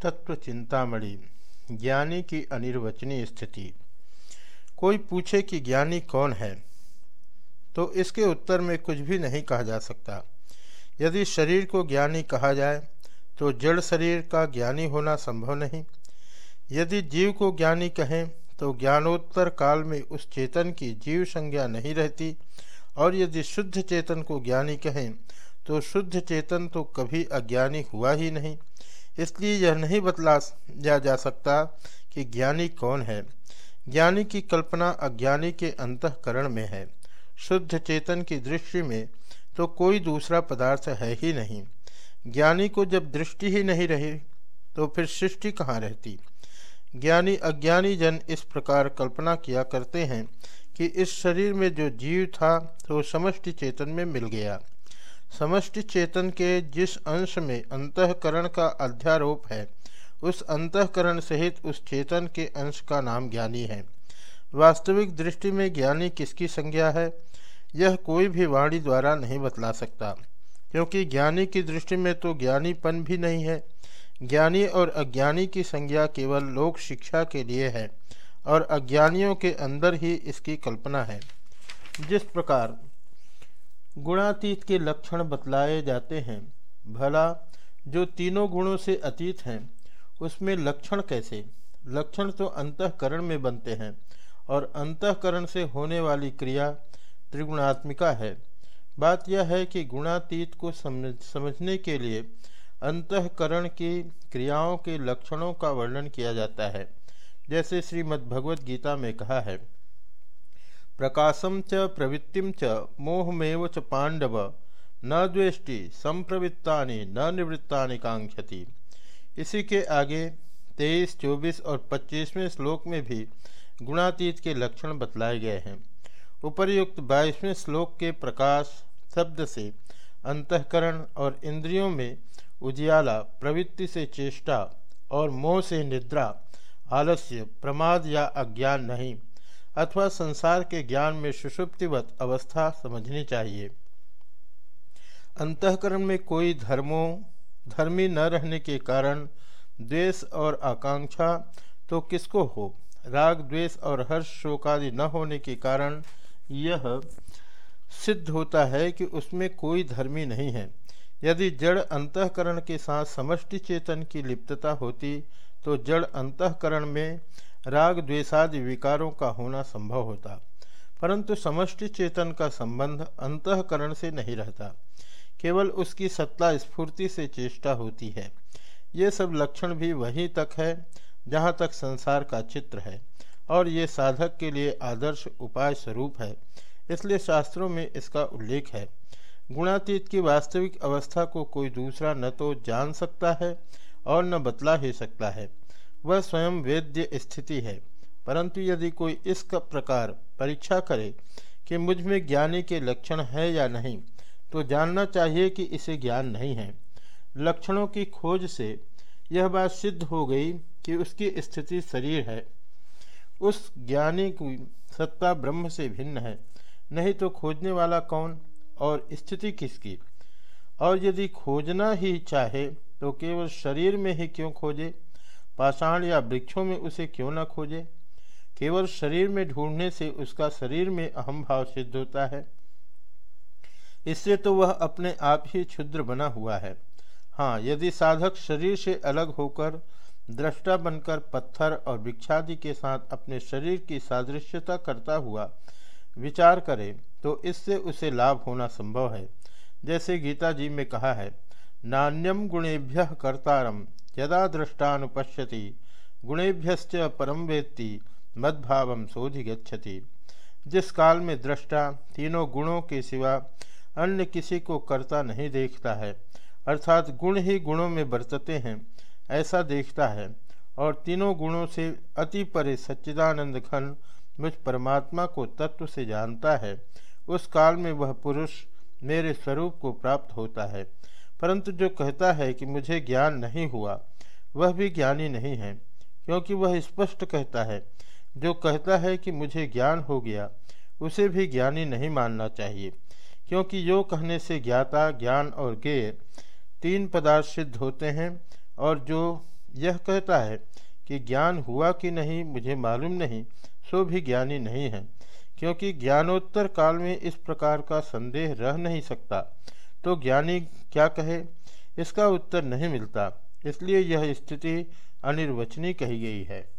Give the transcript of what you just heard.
तत्व चिंतामणि ज्ञानी की अनिर्वचनीय स्थिति। कोई पूछे कि ज्ञानी कौन है तो इसके उत्तर में कुछ भी नहीं कहा जा सकता। यदि शरीर को ज्ञानी कहा जाए तो जड़ शरीर का ज्ञानी होना संभव नहीं। यदि जीव को ज्ञानी कहें तो ज्ञानोत्तर काल में उस चेतन की जीव संज्ञा नहीं रहती, और यदि शुद्ध चेतन को ज्ञानी कहें तो शुद्ध चेतन तो कभी अज्ञानी हुआ ही नहीं। इसलिए यह नहीं बतला जा जा सकता कि ज्ञानी कौन है। ज्ञानी की कल्पना अज्ञानी के अंतकरण में है। शुद्ध चेतन की दृष्टि में तो कोई दूसरा पदार्थ है ही नहीं। ज्ञानी को जब दृष्टि ही नहीं रही तो फिर सृष्टि कहाँ रहती? ज्ञानी अज्ञानी जन इस प्रकार कल्पना किया करते हैं कि इस शरीर में जो जीव था तो समष्टि चेतन में मिल गया। समष्टि चेतन के जिस अंश में अंतकरण का अध्यारोप है, उस अंतकरण सहित उस चेतन के अंश का नाम ज्ञानी है। वास्तविक दृष्टि में ज्ञानी किसकी संज्ञा है, यह कोई भी वाणी द्वारा नहीं बतला सकता, क्योंकि ज्ञानी की दृष्टि में तो ज्ञानीपन भी नहीं है। ज्ञानी और अज्ञानी की संज्ञा केवल लोक शिक्षा के लिए है, और अज्ञानियों के अंदर ही इसकी कल्पना है। जिस प्रकार गुणातीत के लक्षण बतलाए जाते हैं। भला, जो तीनों गुणों से अतीत हैं, उसमें लक्षण कैसे? लक्षण तो अंतकरण में बनते हैं और अंतकरण से होने वाली क्रिया त्रिगुणात्मिका है। बात यह है कि गुणातीत को समझ, समझने के लिए अंतकरण की क्रियाओं के लक्षणों का वर्णन किया जाता है, जैसे श्रीमद्भगवद गीता में कहा है। प्रकाशम च प्रवृत्तिम च, मोहमेव च पांडव न द्वेष्टि संप्रवृत्ता न निवृत्ता कांक्षति इसी के आगे तेईस, चौबीस और पच्चीसवें श्लोक में भी गुणातीत के लक्षण बतलाए गए हैं। उपर्युक्त बाईसवें श्लोक के प्रकाश शब्द से अंतकरण और इंद्रियों में उजियाला, प्रवृत्ति से चेष्टा और मोह से निद्रा, आलस्य, प्रमाद या अज्ञान नहीं। अथवा संसार के ज्ञान में सुषुप्तिवत अवस्था समझनी चाहिए। अंतकरण में कोई धर्मों, धर्मी न रहने के कारण द्वेष और आकांक्षा तो किसको हो? राग, द्वेष और हर्ष शोकादि न होने के कारण यह सिद्ध होता है कि उसमें कोई धर्मी नहीं है। यदि जड़ अंतकरण के साथ समष्टि चेतन की लिप्तता होती तो जड़ अंतकरण में राग द्वेषादि विकारों का होना संभव होता, परंतु समष्टि चेतन का संबंध अंतकरण से नहीं रहता। केवल उसकी सत्ता स्फूर्ति से चेष्टा होती है। ये सब लक्षण भी वहीं तक है, जहाँ तक संसार का चित्र है, और ये साधक के लिए आदर्श उपाय स्वरूप है। इसलिए शास्त्रों में इसका उल्लेख है। गुणातीत की वास्तविक अवस्था को कोई दूसरा न तो जान सकता है और न बतला ही सकता है। वह स्वयं वेद्य स्थिति है। परंतु यदि कोई इस प्रकार परीक्षा करे कि मुझमें ज्ञानी के लक्षण है या नहीं तो जानना चाहिए कि इसे ज्ञान नहीं है। लक्षणों की खोज से यह बात सिद्ध हो गई कि उसकी स्थिति शरीर है। उस ज्ञानी की सत्ता ब्रह्म से भिन्न है, नहीं तो खोजने वाला कौन और स्थिति किसकी? और यदि खोजना ही चाहे तो केवल शरीर में ही क्यों खोजे? पाषाण या वृक्षों में उसे क्यों न खोजे? केवल शरीर में ढूँढने से उसका शरीर में अहम भाव सिद्ध होता है। इससे तो वह अपने आप ही क्षुद्र बना हुआ है। हाँ यदि साधक शरीर से अलग होकर दृष्टा बनकर पत्थर और वृक्षादि के साथ अपने शरीर की सादृश्यता करता हुआ विचार करे तो इससे उसे लाभ होना संभव है। जैसे गीता जी में कहा है नान्यम गुणेभ्य कर्तारम। यदा दृष्टानुपश्यति, गुणेभ्यश्च परम वेत्ति, मद्भाव शोधि गच्छति जिस काल में दृष्टा तीनों गुणों के सिवा अन्य किसी को करता नहीं देखता है, अर्थात गुण ही गुणों में बरतते हैं, ऐसा देखता है, और तीनों गुणों से अति परे सच्चिदानंद घन मुझ परमात्मा को तत्व से जानता है, उस काल में वह पुरुष मेरे स्वरूप को प्राप्त होता है। परंतु जो कहता है कि मुझे ज्ञान नहीं हुआ वह भी ज्ञानी नहीं है, क्योंकि वह स्पष्ट कहता है, जो कहता है कि मुझे ज्ञान हो गया, उसे भी ज्ञानी नहीं मानना चाहिए, क्योंकि यो कहने से ज्ञाता, ज्ञान और ज्ञेय तीन पदार्थ सिद्ध होते हैं, और जो यह कहता है कि ज्ञान हुआ कि नहीं मुझे मालूम नहीं, सो भी ज्ञानी नहीं है, क्योंकि ज्ञानोत्तर काल में इस प्रकार का संदेह रह नहीं सकता। तो ज्ञानी क्या कहे? इसका उत्तर नहीं मिलता। इसलिए यह स्थिति अनिर्वचनीय कही गई है।